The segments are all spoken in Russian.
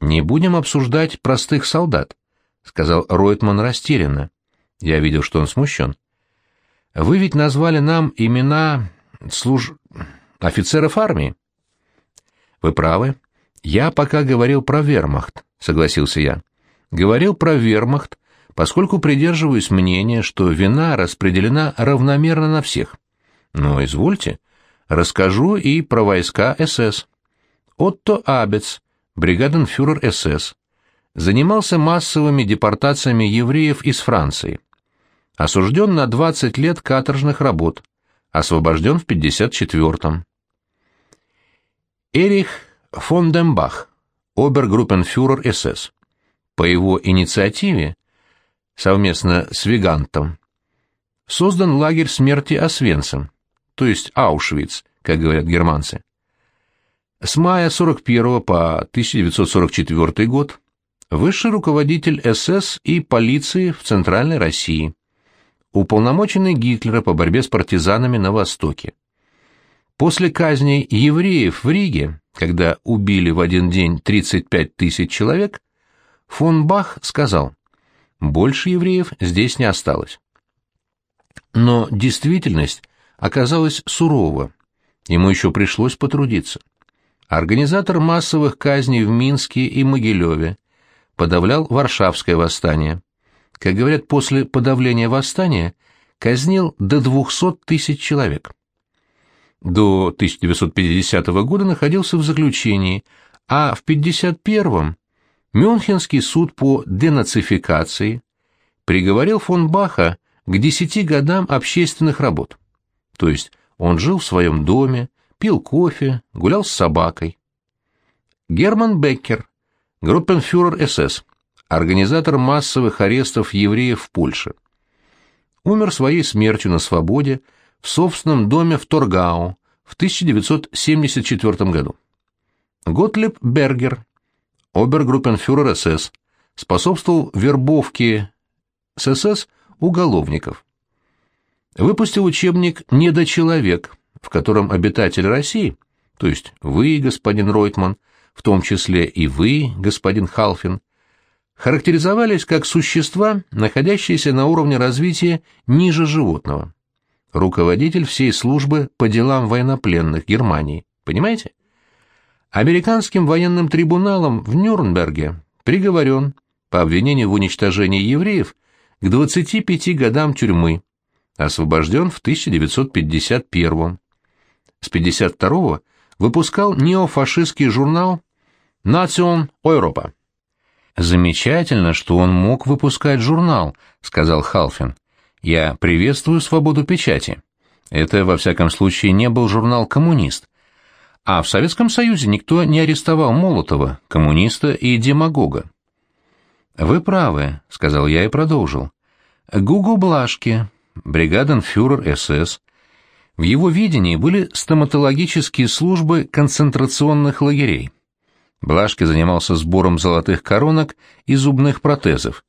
«Не будем обсуждать простых солдат», — сказал Ройтман растерянно. Я видел, что он смущен. «Вы ведь назвали нам имена служ... офицеров армии?» «Вы правы. Я пока говорил про вермахт», — согласился я. «Говорил про вермахт, поскольку придерживаюсь мнения, что вина распределена равномерно на всех. Но извольте, расскажу и про войска СС. Отто Абец, бригаденфюрер СС, занимался массовыми депортациями евреев из Франции. Осужден на 20 лет каторжных работ, освобожден в 54-м. Эрих фон Дембах, обергруппенфюрер СС. По его инициативе, совместно с Вигантом, создан лагерь смерти Освенцим, то есть Аушвиц, как говорят германцы. С мая 41 по 1944 год высший руководитель СС и полиции в Центральной России, уполномоченный Гитлера по борьбе с партизанами на Востоке. После казни евреев в Риге, когда убили в один день 35 тысяч человек, фон Бах сказал, больше евреев здесь не осталось. Но действительность оказалась сурова, ему еще пришлось потрудиться. Организатор массовых казней в Минске и Могилеве подавлял Варшавское восстание. Как говорят, после подавления восстания казнил до 200 тысяч человек. До 1950 года находился в заключении, а в 1951-м Мюнхенский суд по денацификации приговорил фон Баха к десяти годам общественных работ. То есть он жил в своем доме, пил кофе, гулял с собакой. Герман Беккер, группенфюрер СС, организатор массовых арестов евреев в Польше. Умер своей смертью на свободе в собственном доме в Торгау в 1974 году. Готлеб Бергер, обергруппенфюрер СС, способствовал вербовке СС уголовников. Выпустил учебник «Недочеловек», в котором обитатели России, то есть вы, господин Ройтман, в том числе и вы, господин Халфин, характеризовались как существа, находящиеся на уровне развития ниже животного. Руководитель всей службы по делам военнопленных Германии. Понимаете? Американским военным трибуналом в Нюрнберге приговорен по обвинению в уничтожении евреев к 25 годам тюрьмы, освобожден в 1951 С 52 выпускал неофашистский журнал «Национ Европа». «Замечательно, что он мог выпускать журнал», — сказал Халфин. «Я приветствую свободу печати. Это, во всяком случае, не был журнал «Коммунист». А в Советском Союзе никто не арестовал Молотова, коммуниста и демагога. «Вы правы», — сказал я и продолжил. «Гугу Блашки, бригаденфюрер СС. В его видении были стоматологические службы концентрационных лагерей. Блашки занимался сбором золотых коронок и зубных протезов.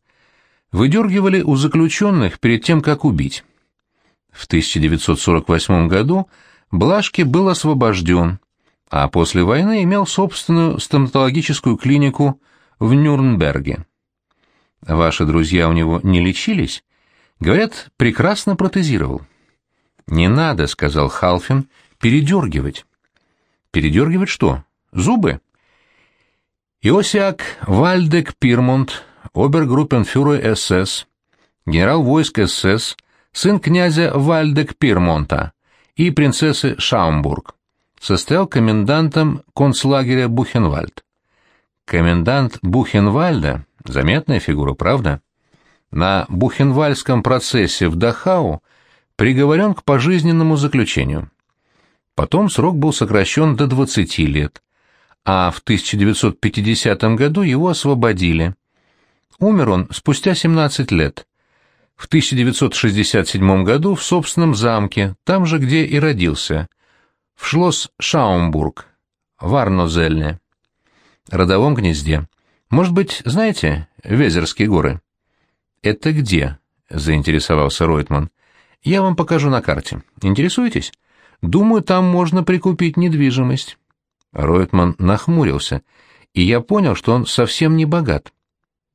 Выдергивали у заключенных перед тем, как убить. В 1948 году Блашки был освобожден, а после войны имел собственную стоматологическую клинику в Нюрнберге. Ваши друзья у него не лечились? Говорят, прекрасно протезировал. Не надо, сказал Халфин, передергивать. Передергивать что? Зубы? Иосиак Вальдек Пирмонт, обергруппенфюрер СС, генерал войск СС, сын князя Вальдек Пирмонта и принцессы Шаумбург, состоял комендантом концлагеря Бухенвальд. Комендант Бухенвальда — заметная фигура, правда? На Бухенвальдском процессе в Дахау приговорен к пожизненному заключению. Потом срок был сокращен до 20 лет, а в 1950 году его освободили. Умер он спустя 17 лет. В 1967 году в собственном замке, там же, где и родился, в Шлосс Шаумбург, в Арнозельне, родовом гнезде. Может быть, знаете, Везерские горы? Это где? заинтересовался Ройтман. Я вам покажу на карте. Интересуетесь? Думаю, там можно прикупить недвижимость. Ройтман нахмурился. и я понял, что он совсем не богат.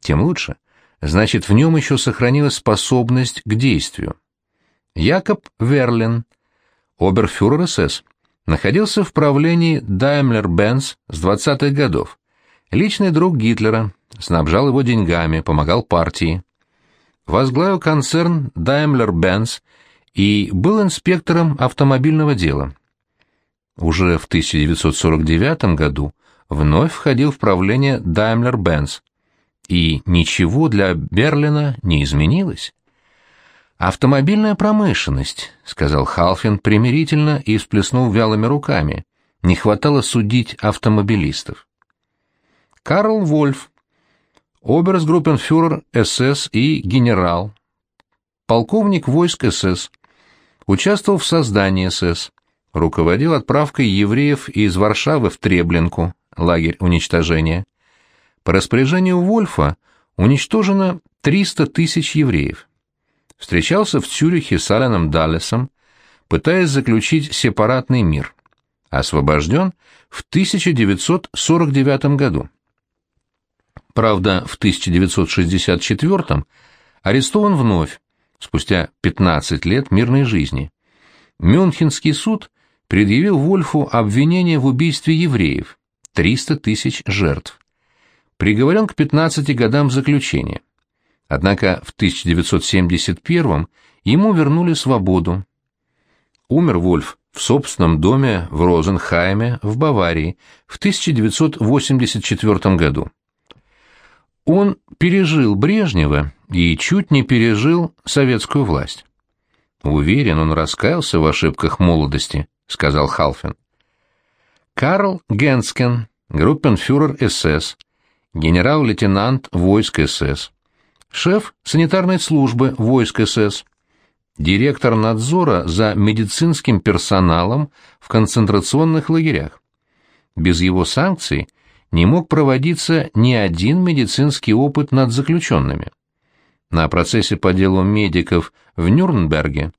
Тем лучше. Значит, в нем еще сохранилась способность к действию. Якоб Верлин, оберфюрер СС, находился в правлении Daimler-Benz с 20-х годов. Личный друг Гитлера, снабжал его деньгами, помогал партии. Возглавил концерн Daimler-Benz и был инспектором автомобильного дела. Уже в 1949 году вновь входил в правление Daimler-Benz, и ничего для Берлина не изменилось. «Автомобильная промышленность», — сказал Халфин примирительно и всплеснул вялыми руками. Не хватало судить автомобилистов. Карл Вольф, оберсгруппенфюрер СС и генерал, полковник войск СС, участвовал в создании СС, руководил отправкой евреев из Варшавы в Треблинку, лагерь уничтожения. По распоряжению Вольфа уничтожено 300 тысяч евреев встречался в Цюрихе с Аленом Даллесом, пытаясь заключить сепаратный мир. Освобожден в 1949 году. Правда, в 1964 арестован вновь, спустя 15 лет мирной жизни. Мюнхенский суд предъявил Вольфу обвинение в убийстве евреев, 300 тысяч жертв. Приговорен к 15 годам заключения. Однако в 1971 ему вернули свободу. Умер Вольф в собственном доме в Розенхайме в Баварии в 1984 году. Он пережил Брежнева и чуть не пережил советскую власть. «Уверен, он раскаялся в ошибках молодости», — сказал Халфин. Карл Генскен, группенфюрер СС, генерал-лейтенант войск СС шеф санитарной службы войск СС, директор надзора за медицинским персоналом в концентрационных лагерях. Без его санкций не мог проводиться ни один медицинский опыт над заключенными. На процессе по делу медиков в Нюрнберге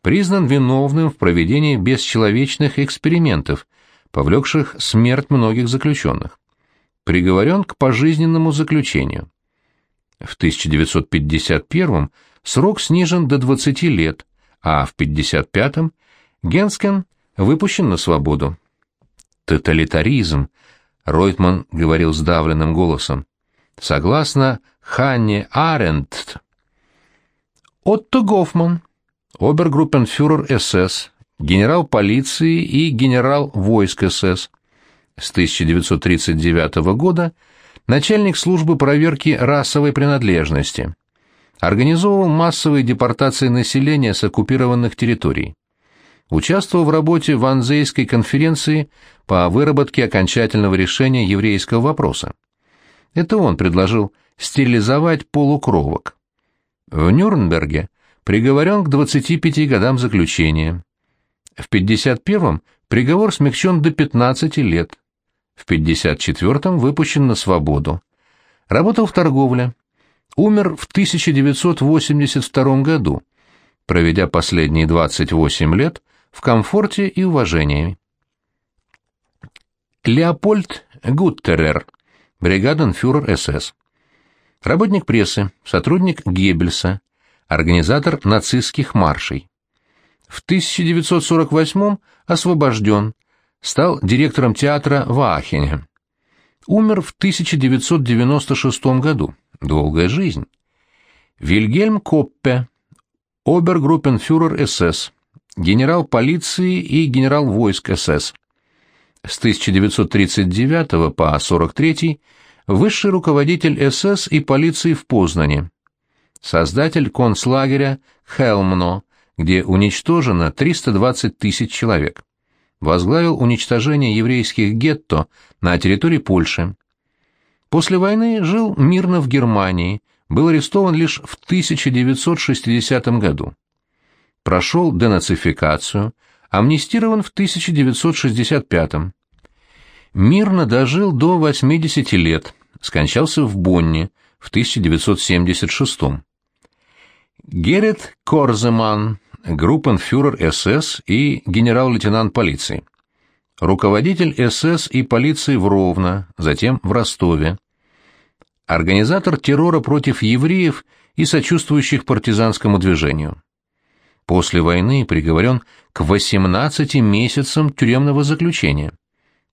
признан виновным в проведении бесчеловечных экспериментов, повлекших смерть многих заключенных. Приговорен к пожизненному заключению. В 1951 срок снижен до 20 лет, а в 1955 Генскен выпущен на свободу. «Тоталитаризм», — Ройтман говорил сдавленным голосом, — «согласно Ханне Арендт». Отто Гофман, обергруппенфюрер СС, генерал полиции и генерал войск СС. С 1939 года начальник службы проверки расовой принадлежности. Организовывал массовые депортации населения с оккупированных территорий. Участвовал в работе Ванзейской конференции по выработке окончательного решения еврейского вопроса. Это он предложил стерилизовать полукровок. В Нюрнберге приговорен к 25 годам заключения. В 51-м приговор смягчен до 15 лет в 54-м выпущен на свободу. Работал в торговле. Умер в 1982 году, проведя последние 28 лет в комфорте и уважении. Леопольд Гуттерер, бригаденфюрер СС. Работник прессы, сотрудник Геббельса, организатор нацистских маршей. В 1948 освобожден, стал директором театра в Аахене. Умер в 1996 году. Долгая жизнь. Вильгельм Коппе, обергруппенфюрер СС, генерал полиции и генерал войск СС. С 1939 по 43 высший руководитель СС и полиции в Познане. Создатель концлагеря Хелмно, где уничтожено 320 тысяч человек возглавил уничтожение еврейских гетто на территории Польши. После войны жил мирно в Германии, был арестован лишь в 1960 году. Прошел денацификацию, амнистирован в 1965. Мирно дожил до 80 лет, скончался в Бонне в 1976. Герет Корземан, группенфюрер СС и генерал-лейтенант полиции. руководитель СС и полиции в Ровно, затем в Ростове, организатор террора против евреев и сочувствующих партизанскому движению. После войны приговорен к 18 месяцам тюремного заключения,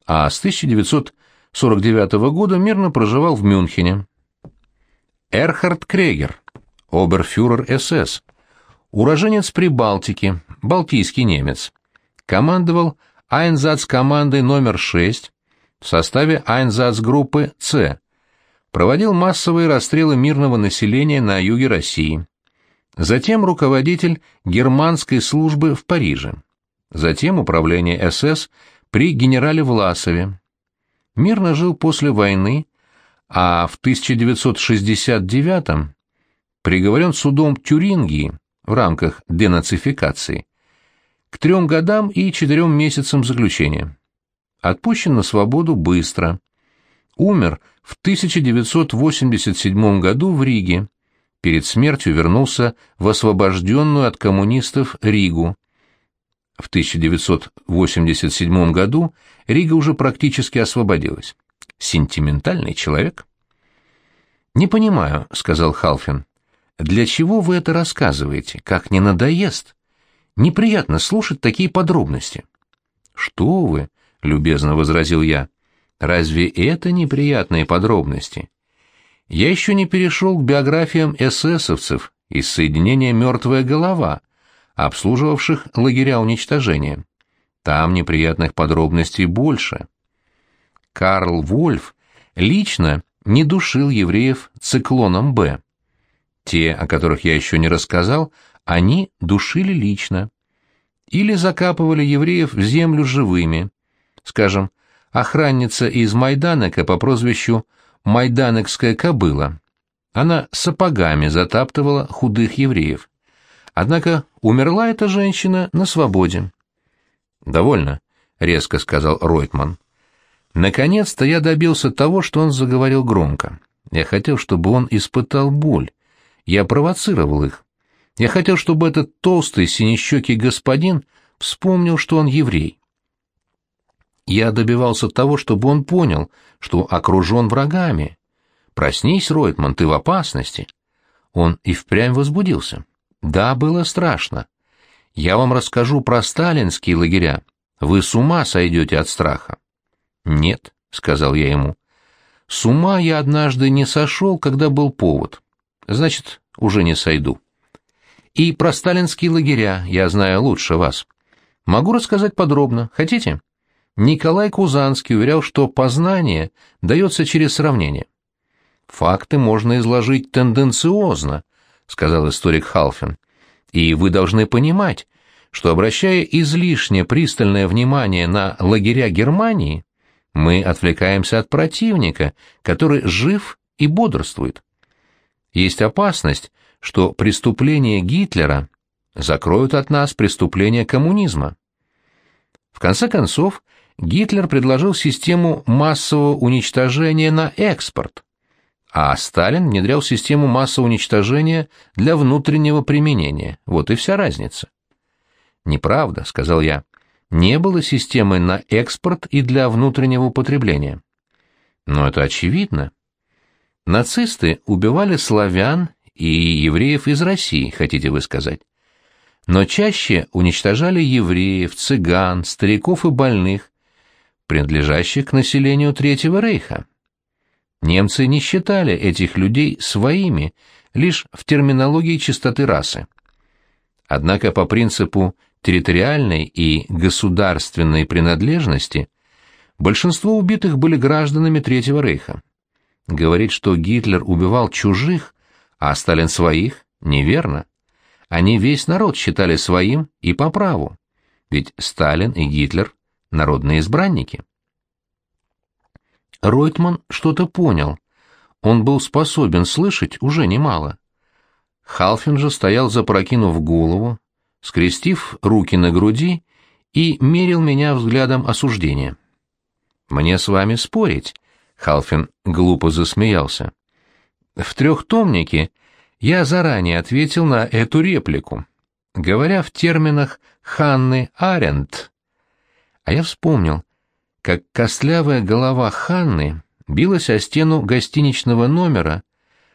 а с 1949 года мирно проживал в Мюнхене. Эрхард Крегер, оберфюрер СС, уроженец Прибалтики, балтийский немец, командовал Айнзац командой номер 6 в составе Айнзац группы С, проводил массовые расстрелы мирного населения на юге России. Затем руководитель германской службы в Париже. Затем управление СС при генерале Власове. Мирно жил после войны, а в 1969 приговорен судом Тюрингии в рамках денацификации к трем годам и четырем месяцам заключения. Отпущен на свободу быстро. Умер в 1987 году в Риге. Перед смертью вернулся в освобожденную от коммунистов Ригу. В 1987 году Рига уже практически освободилась. Сентиментальный человек. «Не понимаю», — сказал Халфин. «Для чего вы это рассказываете? Как не надоест?» Неприятно слушать такие подробности. Что вы, любезно возразил я. Разве это неприятные подробности? Я еще не перешел к биографиям эсэсовцев из соединения «Мертвая голова», обслуживавших лагеря уничтожения. Там неприятных подробностей больше. Карл Вольф лично не душил евреев циклоном «Б». Те, о которых я еще не рассказал, они душили лично. Или закапывали евреев в землю живыми. Скажем, охранница из Майданека по прозвищу Майданекская кобыла. Она сапогами затаптывала худых евреев. Однако умерла эта женщина на свободе. «Довольно», — резко сказал Ройтман. «Наконец-то я добился того, что он заговорил громко. Я хотел, чтобы он испытал боль. Я провоцировал их. Я хотел, чтобы этот толстый синещекий господин вспомнил, что он еврей. Я добивался того, чтобы он понял, что окружен врагами. «Проснись, Ройтман, ты в опасности». Он и впрямь возбудился. «Да, было страшно. Я вам расскажу про сталинские лагеря. Вы с ума сойдете от страха». «Нет», — сказал я ему. «С ума я однажды не сошел, когда был повод. Значит, уже не сойду». И про сталинские лагеря я знаю лучше вас. Могу рассказать подробно. Хотите? Николай Кузанский уверял, что познание дается через сравнение. Факты можно изложить тенденциозно, сказал историк Халфин. И вы должны понимать, что обращая излишне пристальное внимание на лагеря Германии, мы отвлекаемся от противника, который жив и бодрствует. Есть опасность, что преступления Гитлера закроют от нас преступления коммунизма. В конце концов, Гитлер предложил систему массового уничтожения на экспорт, а Сталин внедрял систему массового уничтожения для внутреннего применения. Вот и вся разница. «Неправда», — сказал я. «Не было системы на экспорт и для внутреннего употребления». «Но это очевидно. Нацисты убивали славян и евреев из России, хотите вы сказать. Но чаще уничтожали евреев, цыган, стариков и больных, принадлежащих к населению Третьего Рейха. Немцы не считали этих людей своими лишь в терминологии чистоты расы. Однако по принципу территориальной и государственной принадлежности большинство убитых были гражданами Третьего Рейха. Говорить, что Гитлер убивал чужих, а Сталин своих, неверно. Они весь народ считали своим и по праву. Ведь Сталин и Гитлер — народные избранники. Ройтман что-то понял. Он был способен слышать уже немало. Халфин же стоял запрокинув голову, скрестив руки на груди и мерил меня взглядом осуждения. «Мне с вами спорить», — Халфин глупо засмеялся. В трехтомнике я заранее ответил на эту реплику, говоря в терминах Ханны Аренд. А я вспомнил, как костлявая голова Ханны билась о стену гостиничного номера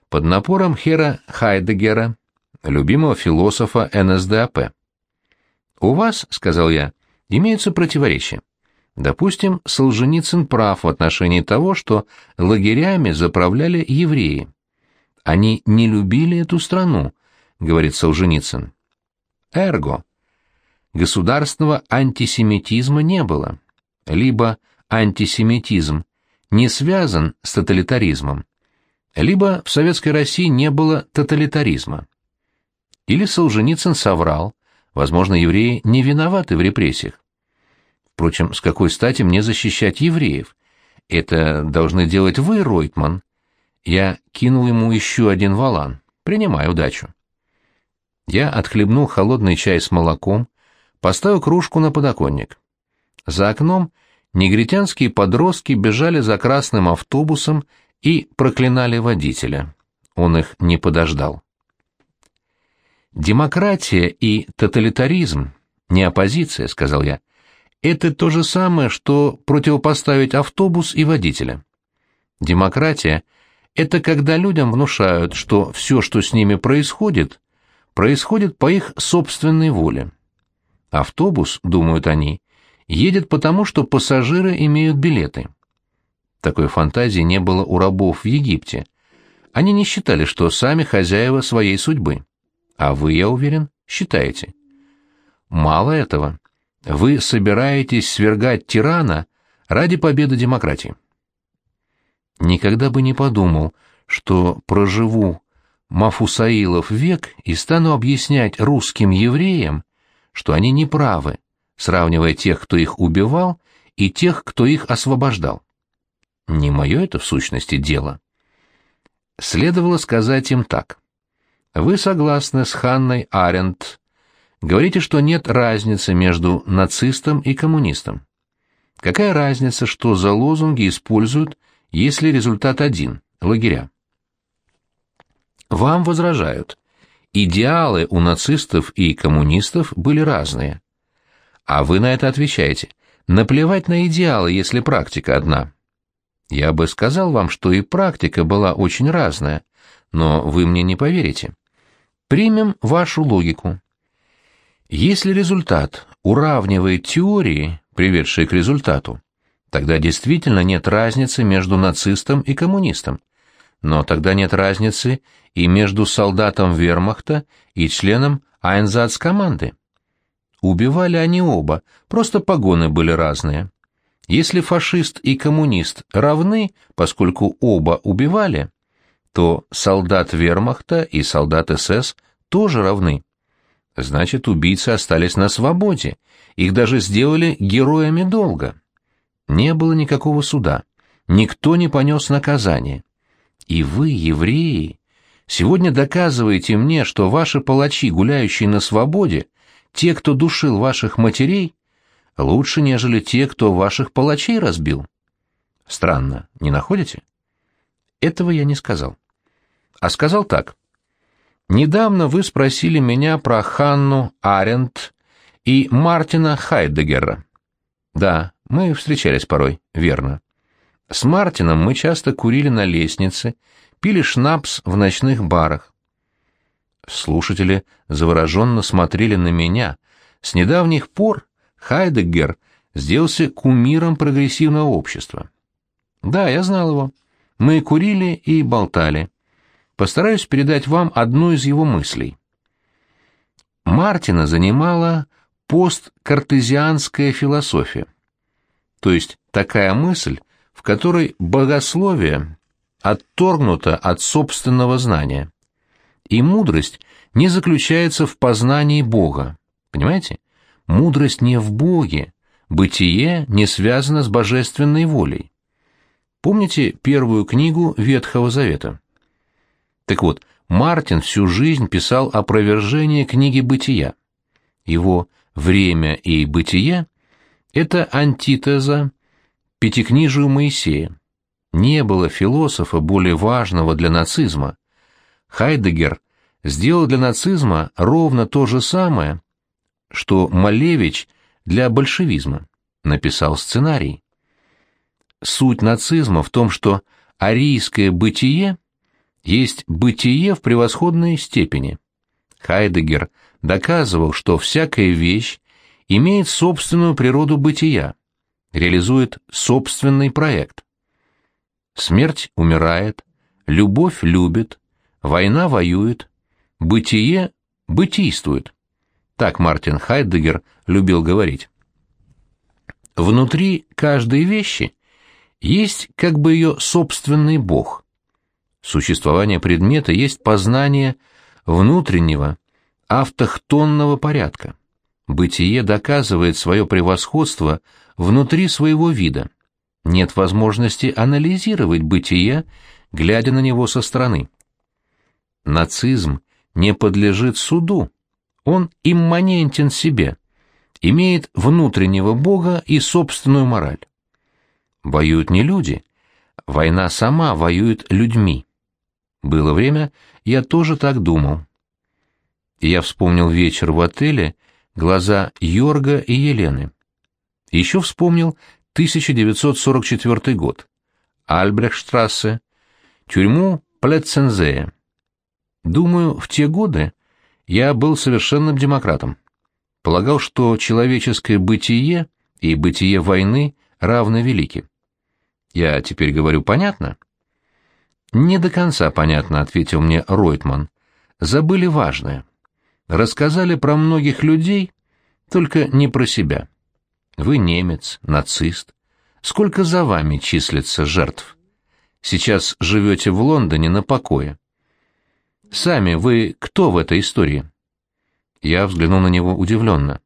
под напором Хера Хайдегера, любимого философа НСДАП. «У вас, — сказал я, — имеются противоречия. Допустим, Солженицын прав в отношении того, что лагерями заправляли евреи. Они не любили эту страну, — говорит Солженицын. Эрго. Государственного антисемитизма не было. Либо антисемитизм не связан с тоталитаризмом, либо в Советской России не было тоталитаризма. Или Солженицын соврал, возможно, евреи не виноваты в репрессиях. Впрочем, с какой стати мне защищать евреев? Это должны делать вы, Ройтман. Я кинул ему еще один валан. Принимай удачу. Я отхлебнул холодный чай с молоком, поставил кружку на подоконник. За окном негритянские подростки бежали за красным автобусом и проклинали водителя. Он их не подождал. «Демократия и тоталитаризм, не оппозиция», — сказал я, — «это то же самое, что противопоставить автобус и водителя. Демократия — это когда людям внушают, что все, что с ними происходит, происходит по их собственной воле. Автобус, думают они, едет потому, что пассажиры имеют билеты. Такой фантазии не было у рабов в Египте. Они не считали, что сами хозяева своей судьбы. А вы, я уверен, считаете. Мало этого. Вы собираетесь свергать тирана ради победы демократии. Никогда бы не подумал, что проживу Мафусаилов век и стану объяснять русским евреям, что они неправы, сравнивая тех, кто их убивал, и тех, кто их освобождал. Не мое это в сущности дело. Следовало сказать им так. Вы согласны с Ханной Аренд. Говорите, что нет разницы между нацистом и коммунистом. Какая разница, что за лозунги используют, если результат один – лагеря? Вам возражают. Идеалы у нацистов и коммунистов были разные. А вы на это отвечаете. Наплевать на идеалы, если практика одна. Я бы сказал вам, что и практика была очень разная, но вы мне не поверите. Примем вашу логику. Если результат уравнивает теории, приведшие к результату, тогда действительно нет разницы между нацистом и коммунистом. Но тогда нет разницы и между солдатом вермахта и членом Айнзац-команды. Убивали они оба, просто погоны были разные. Если фашист и коммунист равны, поскольку оба убивали, то солдат вермахта и солдат СС тоже равны. Значит, убийцы остались на свободе, их даже сделали героями долга. Не было никакого суда, никто не понес наказание. И вы, евреи, сегодня доказываете мне, что ваши палачи, гуляющие на свободе, те, кто душил ваших матерей, лучше, нежели те, кто ваших палачей разбил. Странно, не находите? Этого я не сказал а сказал так. «Недавно вы спросили меня про Ханну Аренд и Мартина Хайдегера». «Да, мы встречались порой, верно. С Мартином мы часто курили на лестнице, пили шнапс в ночных барах. Слушатели завороженно смотрели на меня. С недавних пор Хайдеггер сделался кумиром прогрессивного общества. Да, я знал его. Мы курили и болтали постараюсь передать вам одну из его мыслей. Мартина занимала посткартезианская философия, то есть такая мысль, в которой богословие отторгнуто от собственного знания. И мудрость не заключается в познании Бога. Понимаете? Мудрость не в Боге, бытие не связано с божественной волей. Помните первую книгу Ветхого Завета? Так вот, Мартин всю жизнь писал опровержение книги «Бытия». Его «Время и бытие» — это антитеза пятикнижию Моисея. Не было философа более важного для нацизма. Хайдегер сделал для нацизма ровно то же самое, что Малевич для большевизма. Написал сценарий. Суть нацизма в том, что арийское бытие есть бытие в превосходной степени. Хайдегер доказывал, что всякая вещь имеет собственную природу бытия, реализует собственный проект. Смерть умирает, любовь любит, война воюет, бытие бытийствует. Так Мартин Хайдегер любил говорить. Внутри каждой вещи есть как бы ее собственный бог. Существование предмета есть познание внутреннего, автохтонного порядка. Бытие доказывает свое превосходство внутри своего вида. Нет возможности анализировать бытие, глядя на него со стороны. Нацизм не подлежит суду, он имманентен себе, имеет внутреннего бога и собственную мораль. Воюют не люди, война сама воюет людьми. Было время, я тоже так думал. Я вспомнил вечер в отеле, глаза Йорга и Елены. Еще вспомнил 1944 год. Альбрехштрассе, тюрьму Плетцензея. Думаю, в те годы я был совершенным демократом. Полагал, что человеческое бытие и бытие войны равны велики. Я теперь говорю понятно? Не до конца понятно, ответил мне Ройтман. Забыли важное. Рассказали про многих людей, только не про себя. Вы немец, нацист. Сколько за вами числится жертв? Сейчас живете в Лондоне на покое. Сами вы кто в этой истории? Я взглянул на него удивленно.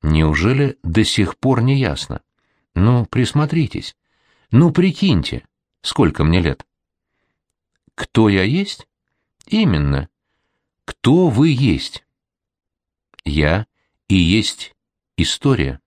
Неужели до сих пор не ясно? Ну, присмотритесь. Ну, прикиньте, сколько мне лет. Кто я есть? Именно. Кто вы есть? Я и есть история.